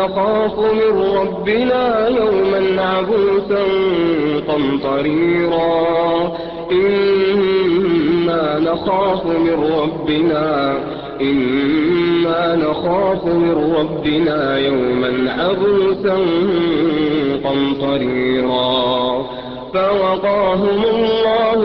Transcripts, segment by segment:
نخاف من ربنا يوما عبوسا قمطريرا. إنا نخاف من ربنا إنا نخاف من ربنا يوما عبوسا قمطريرا. فوقاهم الله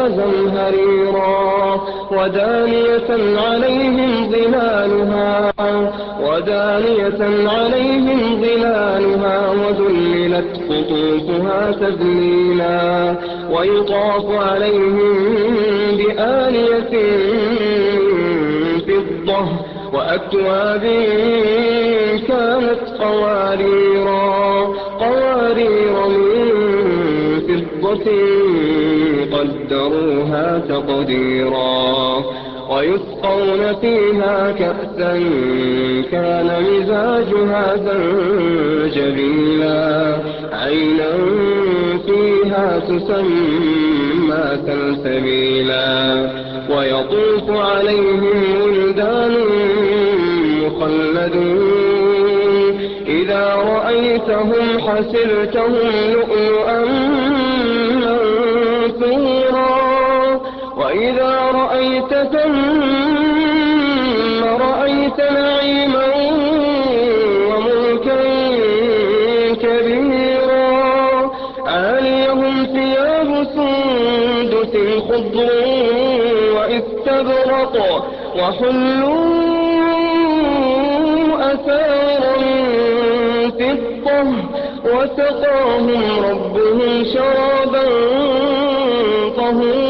ولا زمهريرا ودانية عليهم ظلالها ودانية عليهم ظلالها وذللت قطوفها تذليلا ويطاف عليهم بآلية فضة وأكواب كانت قواريرا قوارير من فضة قدروها تقديرا ويسقون فيها كأسا كان مزاجها زنجبيلا. عينا فيها تسمى سلسبيلا. ويطوف عليهم ولدان مخلدون. إذا رأيتهم حسبتهم لؤلؤا وإذا رأيت ثم رأيت نعيما وملكا كبيرا عاليهم ثياب سندس خضر وإستبرق وحلوا أسار من فضة وسقاهم ربهم شرابا طهورا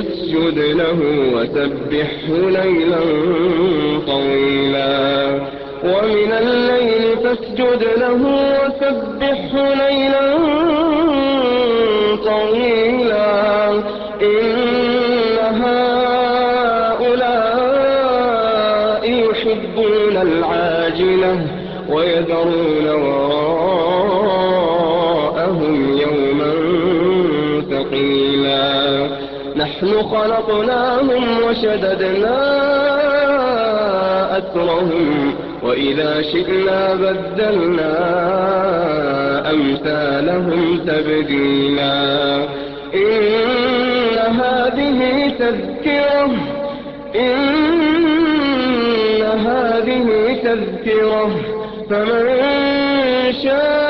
فاسجد له وسبحه ليلا طويلا. ومن الليل فاسجد له وسبحه ليلا طويلا. إن هؤلاء يحبون العاجلة ويذرون وراءهم يوما ثقيلا. نحن خلقناهم وشددنا أسرهم وإذا شئنا بدلنا أمثالهم تبديلا. إن هذه تذكرة إن هذه تذكرة فمن شاء